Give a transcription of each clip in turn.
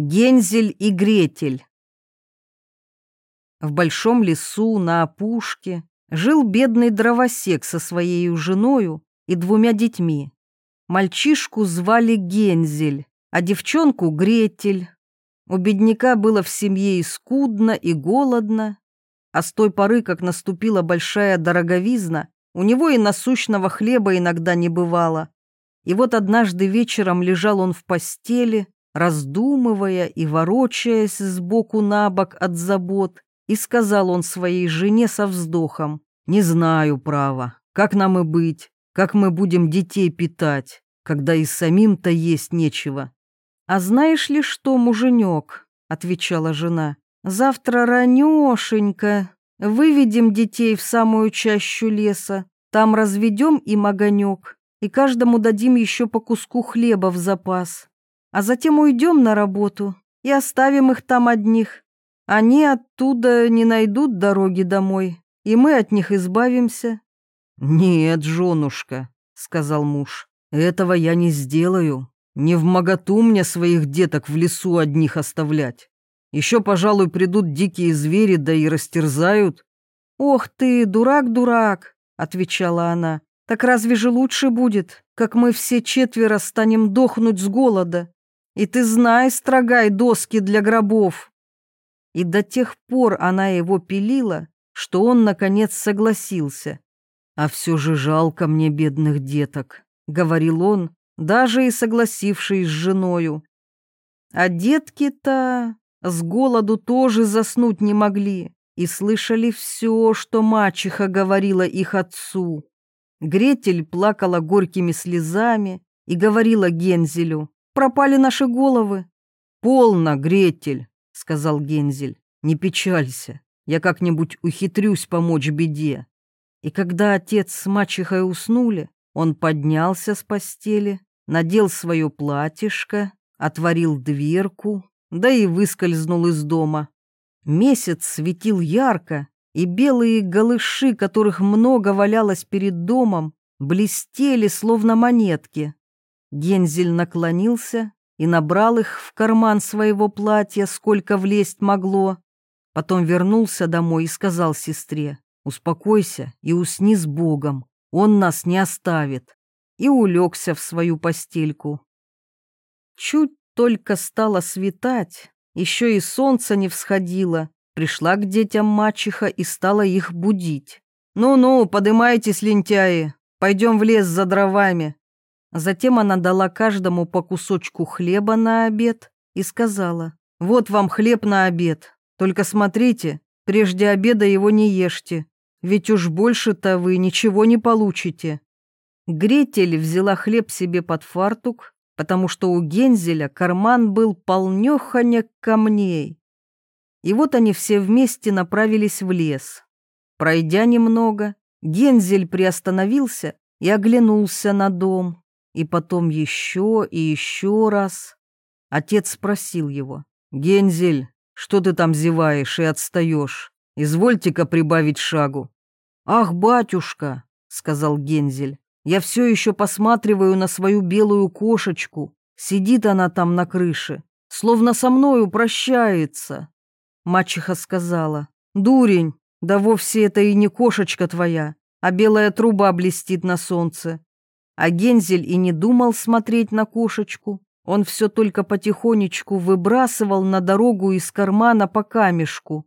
Гензель и Гретель. В большом лесу на опушке жил бедный дровосек со своей женою и двумя детьми. Мальчишку звали Гензель, а девчонку Гретель. У бедняка было в семье и скудно, и голодно, а с той поры, как наступила большая дороговизна, у него и насущного хлеба иногда не бывало. И вот однажды вечером лежал он в постели, раздумывая и ворочаясь сбоку на бок от забот, и сказал он своей жене со вздохом, «Не знаю, право, как нам и быть, как мы будем детей питать, когда и самим-то есть нечего». «А знаешь ли что, муженек?» — отвечала жена. «Завтра ранешенько выведем детей в самую чащу леса, там разведем им огонек, и каждому дадим еще по куску хлеба в запас а затем уйдем на работу и оставим их там одних. Они оттуда не найдут дороги домой, и мы от них избавимся». «Нет, женушка», — сказал муж, — «этого я не сделаю. Не в моготу мне своих деток в лесу одних оставлять. Еще, пожалуй, придут дикие звери, да и растерзают». «Ох ты, дурак-дурак», — отвечала она, — «так разве же лучше будет, как мы все четверо станем дохнуть с голода?» И ты знай, строгай доски для гробов. И до тех пор она его пилила, что он, наконец, согласился. «А все же жалко мне бедных деток», — говорил он, даже и согласившись с женою. А детки-то с голоду тоже заснуть не могли и слышали все, что мачеха говорила их отцу. Гретель плакала горькими слезами и говорила Гензелю, пропали наши головы. Полно, Гретель, сказал Гензель. Не печалься, я как-нибудь ухитрюсь помочь беде. И когда отец с мачехой уснули, он поднялся с постели, надел свое платьишко, отворил дверку, да и выскользнул из дома. Месяц светил ярко, и белые голыши, которых много валялось перед домом, блестели, словно монетки. Гензель наклонился и набрал их в карман своего платья, сколько влезть могло. Потом вернулся домой и сказал сестре, «Успокойся и усни с Богом, Он нас не оставит», и улегся в свою постельку. Чуть только стало светать, еще и солнце не всходило, пришла к детям мачеха и стала их будить. «Ну-ну, подымайтесь, лентяи, пойдем в лес за дровами, Затем она дала каждому по кусочку хлеба на обед и сказала, «Вот вам хлеб на обед, только смотрите, прежде обеда его не ешьте, ведь уж больше-то вы ничего не получите». Гретель взяла хлеб себе под фартук, потому что у Гензеля карман был полнёхоня камней. И вот они все вместе направились в лес. Пройдя немного, Гензель приостановился и оглянулся на дом и потом еще и еще раз. Отец спросил его, «Гензель, что ты там зеваешь и отстаешь? Извольте-ка прибавить шагу». «Ах, батюшка», — сказал Гензель, «я все еще посматриваю на свою белую кошечку. Сидит она там на крыше, словно со мною прощается». Мачеха сказала, «Дурень, да вовсе это и не кошечка твоя, а белая труба блестит на солнце. А Гензель и не думал смотреть на кошечку. Он все только потихонечку выбрасывал на дорогу из кармана по камешку.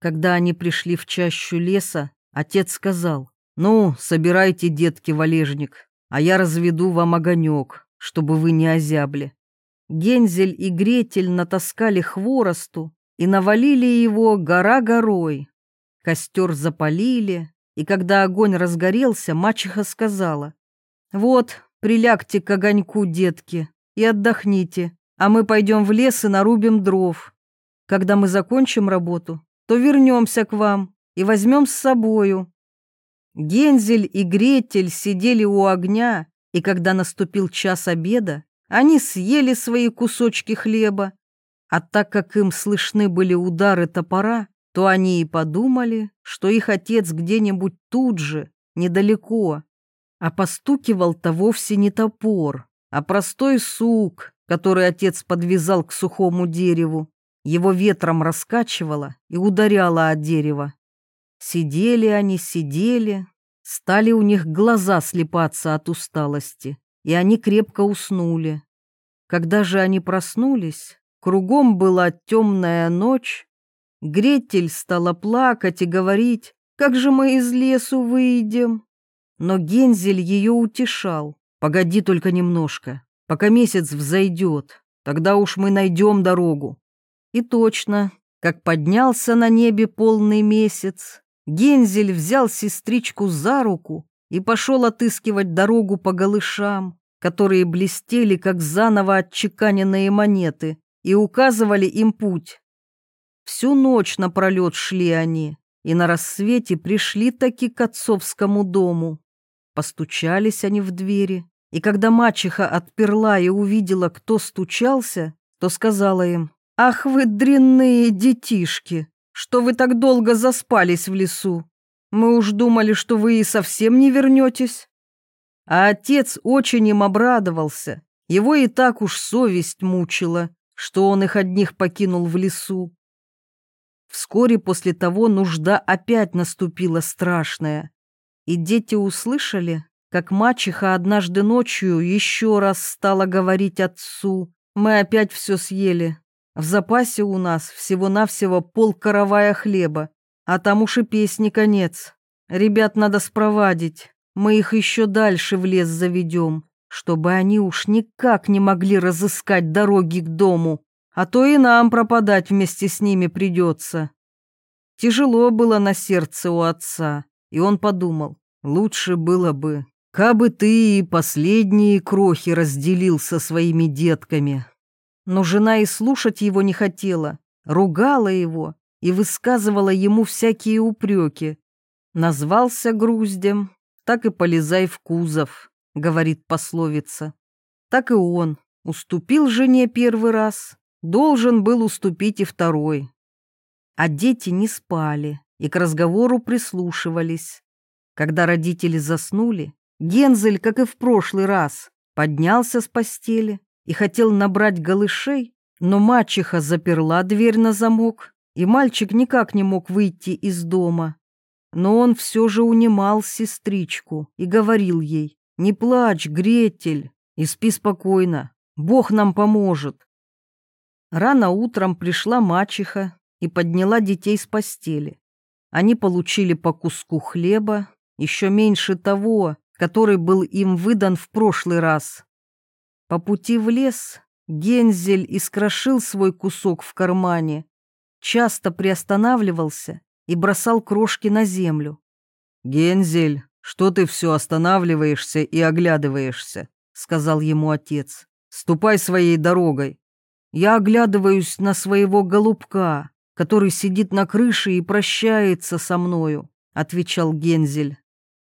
Когда они пришли в чащу леса, отец сказал, «Ну, собирайте, детки, валежник, а я разведу вам огонек, чтобы вы не озябли». Гензель и Гретель натаскали хворосту и навалили его гора горой. Костер запалили, и когда огонь разгорелся, мачеха сказала, вот, прилягте к огоньку, детки, и отдохните, а мы пойдем в лес и нарубим дров. Когда мы закончим работу, то вернемся к вам и возьмем с собою». Гензель и Гретель сидели у огня, и когда наступил час обеда, они съели свои кусочки хлеба, а так как им слышны были удары топора, то они и подумали, что их отец где-нибудь тут же, недалеко, а постукивал-то вовсе не топор, а простой сук, который отец подвязал к сухому дереву. Его ветром раскачивало и ударяло от дерева. Сидели они, сидели, стали у них глаза слепаться от усталости, и они крепко уснули. Когда же они проснулись, кругом была темная ночь, Гретель стала плакать и говорить, как же мы из лесу выйдем? Но Гензель ее утешал. Погоди только немножко, пока месяц взойдет, тогда уж мы найдем дорогу. И точно, как поднялся на небе полный месяц, Гензель взял сестричку за руку и пошел отыскивать дорогу по голышам, которые блестели, как заново отчеканенные монеты, и указывали им путь. Всю ночь напролет шли они, и на рассвете пришли таки к отцовскому дому. Постучались они в двери, и когда мачеха отперла и увидела, кто стучался, то сказала им, «Ах вы дрянные детишки, что вы так долго заспались в лесу! Мы уж думали, что вы и совсем не вернетесь». А отец очень им обрадовался, его и так уж совесть мучила, что он их одних покинул в лесу. Вскоре после того нужда опять наступила страшная, и дети услышали, как мачеха однажды ночью еще раз стала говорить отцу, «Мы опять все съели. В запасе у нас всего-навсего пол каравая хлеба, а там уж и песни конец. Ребят надо спровадить, мы их еще дальше в лес заведем, чтобы они уж никак не могли разыскать дороги к дому а то и нам пропадать вместе с ними придется. Тяжело было на сердце у отца, и он подумал, лучше было бы, кабы ты и последние крохи разделил со своими детками. Но жена и слушать его не хотела, ругала его и высказывала ему всякие упреки. Назвался груздем, так и полезай в кузов, говорит пословица. Так и он уступил жене первый раз, должен был уступить и второй. А дети не спали и к разговору прислушивались. Когда родители заснули, Гензель, как и в прошлый раз, поднялся с постели и хотел набрать голышей, но мачеха заперла дверь на замок, и мальчик никак не мог выйти из дома. Но он все же унимал сестричку и говорил ей, «Не плачь, Гретель, и спи спокойно, Бог нам поможет». Рано утром пришла мачеха и подняла детей с постели. Они получили по куску хлеба, еще меньше того, который был им выдан в прошлый раз. По пути в лес Гензель искрошил свой кусок в кармане, часто приостанавливался и бросал крошки на землю. «Гензель, что ты все останавливаешься и оглядываешься?» — сказал ему отец. «Ступай своей дорогой, я оглядываюсь на своего голубка, который сидит на крыше и прощается со мною, отвечал Гензель.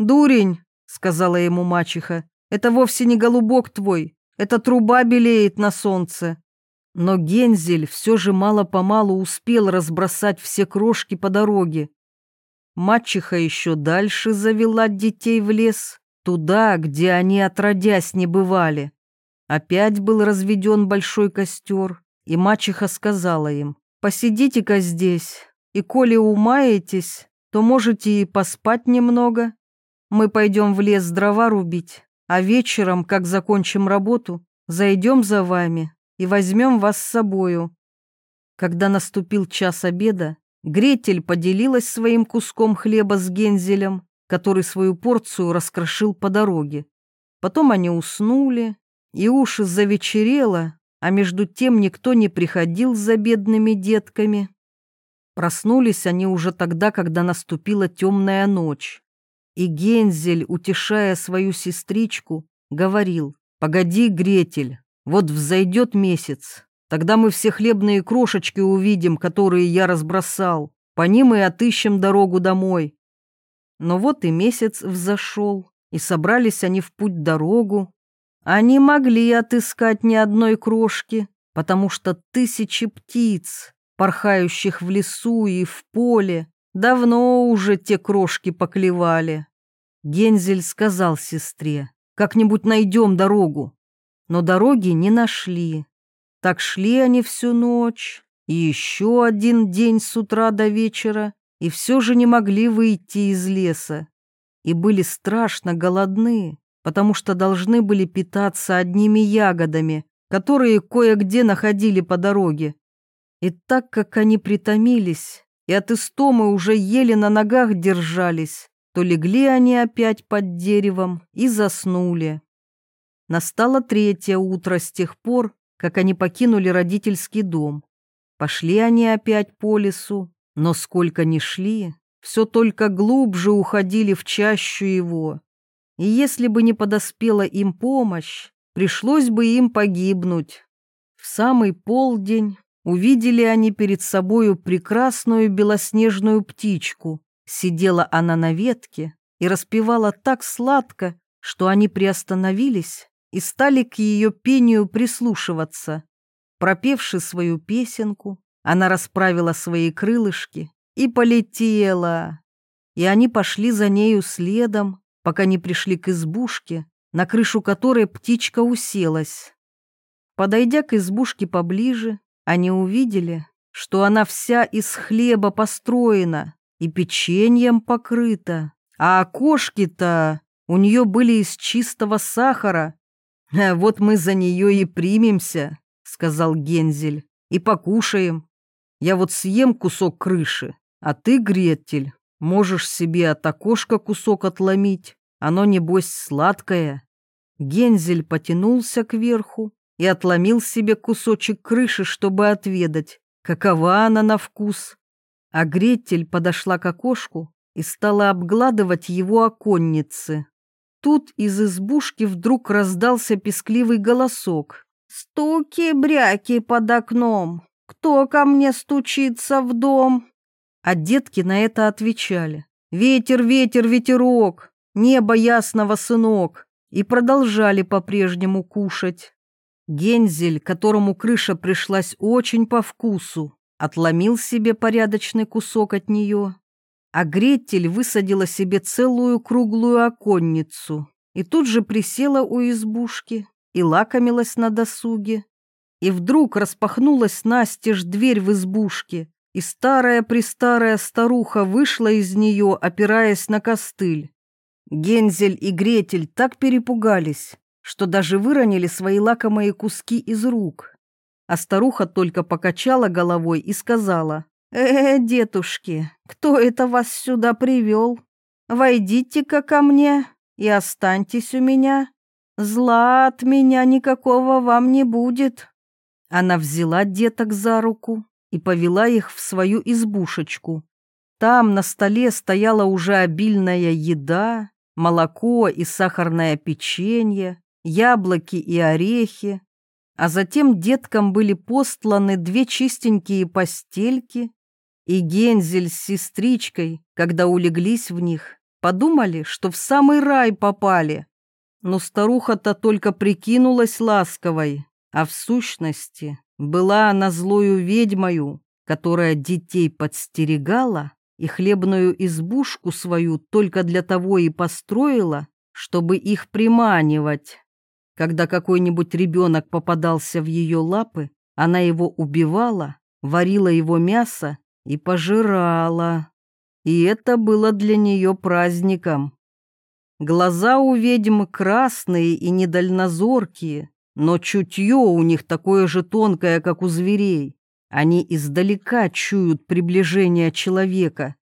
Дурень, сказала ему мачеха, это вовсе не голубок твой, это труба белеет на солнце. Но Гензель все же мало-помалу успел разбросать все крошки по дороге. Мачеха еще дальше завела детей в лес, туда, где они отродясь не бывали. Опять был разведен большой костер, и мачеха сказала им, «Посидите-ка здесь, и коли умаетесь, то можете и поспать немного. Мы пойдем в лес дрова рубить, а вечером, как закончим работу, зайдем за вами и возьмем вас с собою». Когда наступил час обеда, Гретель поделилась своим куском хлеба с Гензелем, который свою порцию раскрошил по дороге. Потом они уснули, и уж завечерело, а между тем никто не приходил за бедными детками. Проснулись они уже тогда, когда наступила темная ночь. И Гензель, утешая свою сестричку, говорил, «Погоди, Гретель, вот взойдет месяц, тогда мы все хлебные крошечки увидим, которые я разбросал, по ним и отыщем дорогу домой». Но вот и месяц взошел, и собрались они в путь дорогу, они могли отыскать ни одной крошки, потому что тысячи птиц, порхающих в лесу и в поле, давно уже те крошки поклевали. Гензель сказал сестре, как-нибудь найдем дорогу. но дороги не нашли. Так шли они всю ночь, и еще один день с утра до вечера, и все же не могли выйти из леса. И были страшно голодны, потому что должны были питаться одними ягодами, которые кое-где находили по дороге. И так как они притомились и от истомы уже еле на ногах держались, то легли они опять под деревом и заснули. Настало третье утро с тех пор, как они покинули родительский дом. Пошли они опять по лесу, но сколько ни шли, все только глубже уходили в чащу его. И если бы не подоспела им помощь, пришлось бы им погибнуть. В самый полдень увидели они перед собою прекрасную белоснежную птичку. Сидела она на ветке и распевала так сладко, что они приостановились и стали к ее пению прислушиваться. Пропевши свою песенку, она расправила свои крылышки и полетела. И они пошли за нею следом, пока не пришли к избушке, на крышу которой птичка уселась. Подойдя к избушке поближе, они увидели, что она вся из хлеба построена и печеньем покрыта, а окошки-то у нее были из чистого сахара. «А вот мы за нее и примемся», — сказал Гензель, — «и покушаем. Я вот съем кусок крыши, а ты, Гретель, можешь себе от окошка кусок отломить, оно, небось, сладкое». Гензель потянулся кверху и отломил себе кусочек крыши, чтобы отведать, какова она на вкус. А Гретель подошла к окошку и стала обгладывать его оконницы. Тут из избушки вдруг раздался пескливый голосок. «Стуки-бряки под окном! Кто ко мне стучится в дом?» А детки на это отвечали. «Ветер, ветер, ветерок! Небо ясного, сынок!» И продолжали по-прежнему кушать. Гензель, которому крыша пришлась очень по вкусу, отломил себе порядочный кусок от нее, а Гретель высадила себе целую круглую оконницу и тут же присела у избушки и лакомилась на досуге. И вдруг распахнулась настежь дверь в избушке, и старая-престарая старуха вышла из нее, опираясь на костыль. Гензель и Гретель так перепугались, что даже выронили свои лакомые куски из рук. А старуха только покачала головой и сказала, «Э, детушки, кто это вас сюда привел? Войдите-ка ко мне и останьтесь у меня. Зла от меня никакого вам не будет». Она взяла деток за руку и повела их в свою избушечку. Там на столе стояла уже обильная еда, молоко и сахарное печенье, яблоки и орехи, а затем деткам были постланы две чистенькие постельки, и Гензель с сестричкой, когда улеглись в них, подумали, что в самый рай попали. Но старуха-то только прикинулась ласковой, а в сущности была она злою ведьмою, которая детей подстерегала и хлебную избушку свою только для того и построила, чтобы их приманивать. Когда какой-нибудь ребенок попадался в ее лапы, она его убивала, варила его мясо и пожирала. И это было для нее праздником. Глаза у ведьм красные и недальнозоркие, но чутье у них такое же тонкое, как у зверей. Они издалека чуют приближение человека.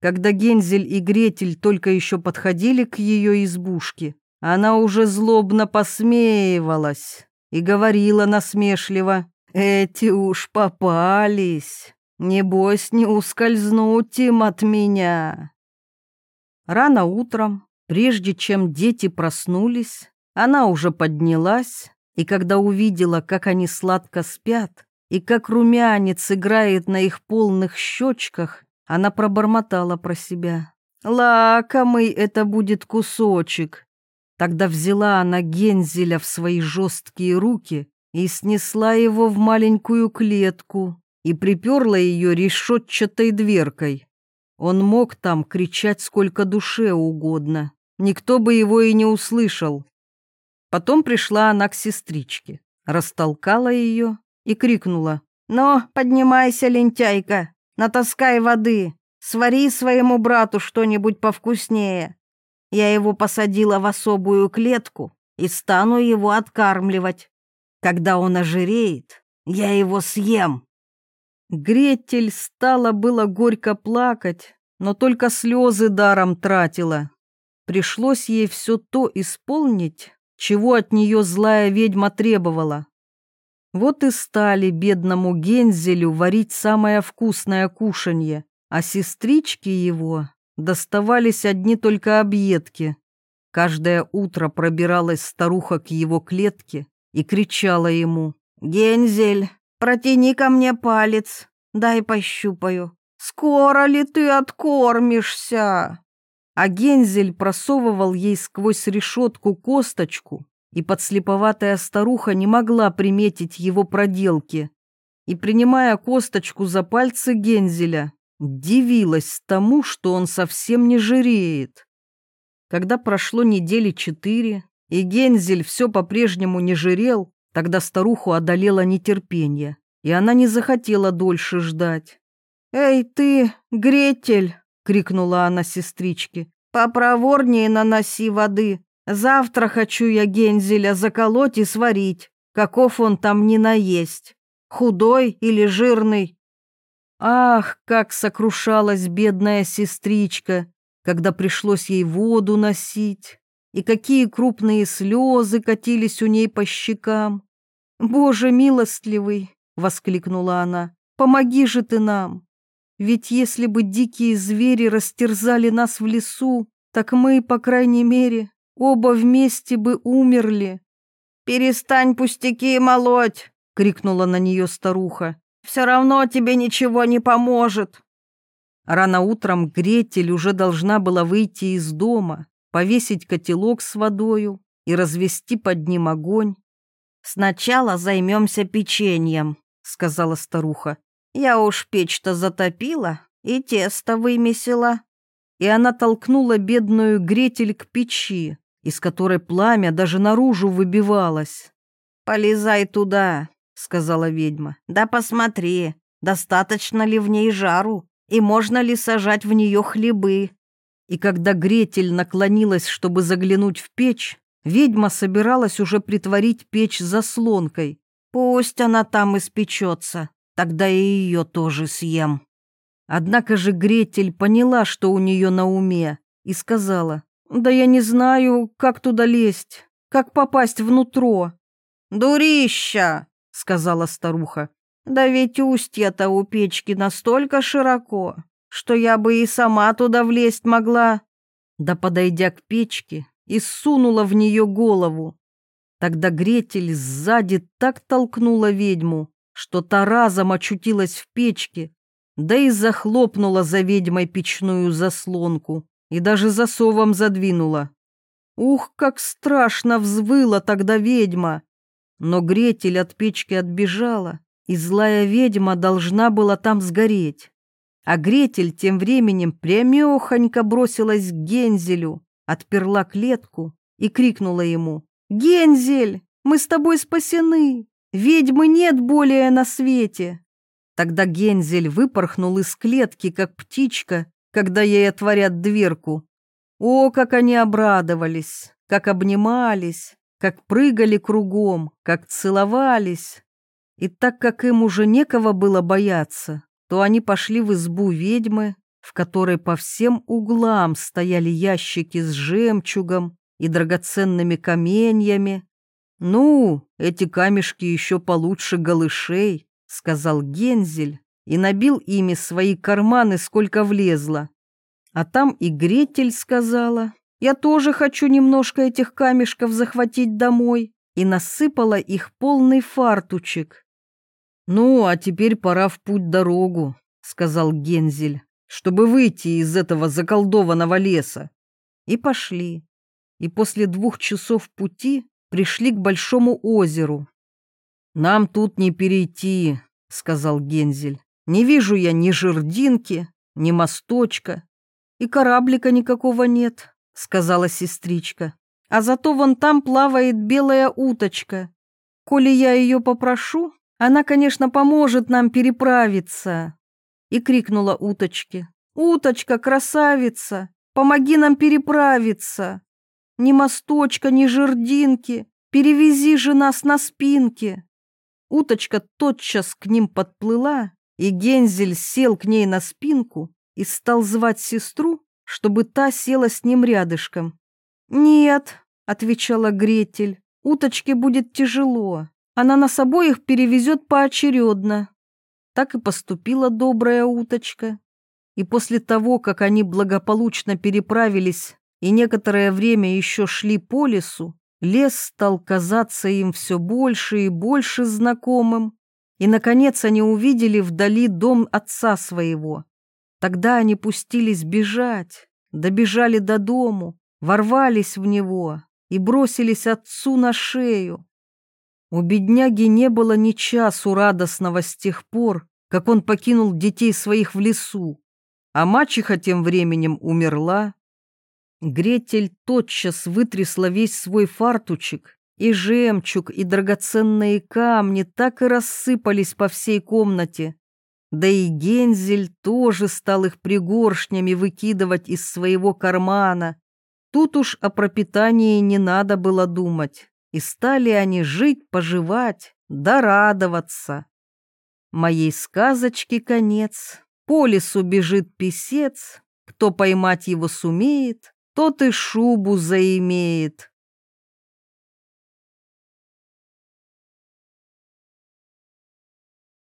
Когда Гензель и Гретель только еще подходили к ее избушке, она уже злобно посмеивалась и говорила насмешливо, «Эти уж попались, небось не ускользнуть им от меня». Рано утром, прежде чем дети проснулись, она уже поднялась, и когда увидела, как они сладко спят, и как румянец играет на их полных щечках, она пробормотала про себя. «Лакомый это будет кусочек, Тогда взяла она Гензеля в свои жесткие руки и снесла его в маленькую клетку и приперла ее решетчатой дверкой. Он мог там кричать сколько душе угодно, никто бы его и не услышал. Потом пришла она к сестричке, растолкала ее и крикнула. «Но поднимайся, лентяйка, натаскай воды, свари своему брату что-нибудь повкуснее. Я его посадила в особую клетку и стану его откармливать. Когда он ожиреет, я его съем». Гретель стала было горько плакать, но только слезы даром тратила. Пришлось ей все то исполнить, чего от нее злая ведьма требовала. Вот и стали бедному Гензелю варить самое вкусное кушанье, а сестрички его доставались одни только объедки. Каждое утро пробиралась старуха к его клетке и кричала ему «Гензель, протяни ко мне палец, дай пощупаю. Скоро ли ты откормишься?» А Гензель просовывал ей сквозь решетку косточку, и подслеповатая старуха не могла приметить его проделки. И, принимая косточку за пальцы Гензеля, дивилась тому, что он совсем не жиреет. Когда прошло недели четыре, и Гензель все по-прежнему не жирел, тогда старуху одолело нетерпение, и она не захотела дольше ждать. «Эй ты, Гретель!» — крикнула она сестричке. «Попроворнее наноси воды. Завтра хочу я Гензеля заколоть и сварить, каков он там не наесть, худой или жирный». Ах, как сокрушалась бедная сестричка, когда пришлось ей воду носить, и какие крупные слезы катились у ней по щекам. «Боже милостливый!» — воскликнула она. «Помоги же ты нам! Ведь если бы дикие звери растерзали нас в лесу, так мы, по крайней мере, оба вместе бы умерли». «Перестань пустяки молоть!» — крикнула на нее старуха. Все равно тебе ничего не поможет. Рано утром Гретель уже должна была выйти из дома, повесить котелок с водою и развести под ним огонь. «Сначала займемся печеньем», — сказала старуха. «Я уж печь-то затопила и тесто вымесила». И она толкнула бедную Гретель к печи, из которой пламя даже наружу выбивалось. «Полезай туда, — сказала ведьма. «Да посмотри, достаточно ли в ней жару, и можно ли сажать в нее хлебы». И когда Гретель наклонилась, чтобы заглянуть в печь, ведьма собиралась уже притворить печь заслонкой. «Пусть она там испечется, тогда и ее тоже съем». Однако же Гретель поняла, что у нее на уме, и сказала, «Да я не знаю, как туда лезть, как попасть внутрь». «Дурища!» — сказала старуха. «Да ведь устья-то у печки настолько широко, что я бы и сама туда влезть могла». Да, подойдя к печке, и сунула в нее голову. Тогда Гретель сзади так толкнула ведьму, что та разом очутилась в печке, да и захлопнула за ведьмой печную заслонку и даже засовом задвинула. Ух, как страшно взвыла тогда ведьма! Но Гретель от печки отбежала, и злая ведьма должна была там сгореть. А Гретель тем временем прямехонько бросилась к Гензелю, отперла клетку и крикнула ему «Гензель, мы с тобой спасены! Ведьмы нет более на свете!» Тогда Гензель выпорхнул из клетки, как птичка, когда ей отворят дверку. О, как они обрадовались, как обнимались, как прыгали кругом, как целовались. И так как им уже некого было бояться, то они пошли в избу ведьмы, в которой по всем углам стояли ящики с жемчугом и драгоценными каменьями. «Ну, эти камешки еще получше голышей», — сказал Гензель и набил ими свои карманы, сколько влезло. А там и Гретель сказала, я тоже хочу немножко этих камешков захватить домой. И насыпала их полный фартучек. «Ну, а теперь пора в путь-дорогу», — сказал Гензель, «чтобы выйти из этого заколдованного леса». И пошли. И после двух часов пути пришли к большому озеру. «Нам тут не перейти», — сказал Гензель. «Не вижу я ни жердинки, ни мосточка, и кораблика никакого нет. — сказала сестричка. а зато вон там плавает белая уточка. Коли я ее попрошу, она, конечно, поможет нам переправиться. И крикнула уточке. «Уточка, красавица, помоги нам переправиться! Ни мосточка, ни жердинки, перевези же нас на спинке!» Уточка тотчас к ним подплыла, и Гензель сел к ней на спинку и стал звать сестру, чтобы та села с ним рядышком. «Нет», — отвечала Гретель, — «уточке будет тяжело. Она нас обоих перевезет поочередно». Так и поступила добрая уточка. И после того, как они благополучно переправились и некоторое время еще шли по лесу, лес стал казаться им все больше и больше знакомым, и, наконец, они увидели вдали дом отца своего. Тогда они пустились бежать, добежали до дому, ворвались в него и бросились отцу на шею. У бедняги не было ни часу радостного с тех пор, как он покинул детей своих в лесу, а мачеха тем временем умерла. Гретель тотчас вытрясла весь свой фартучек, и жемчуг, и драгоценные камни так и рассыпались по всей комнате. Да и Гензель тоже стал их пригоршнями выкидывать из своего кармана. Тут уж о пропитании не надо было думать, и стали они жить, поживать, да радоваться. Моей сказочке конец, по лесу бежит писец, кто поймать его сумеет, тот и шубу заимеет.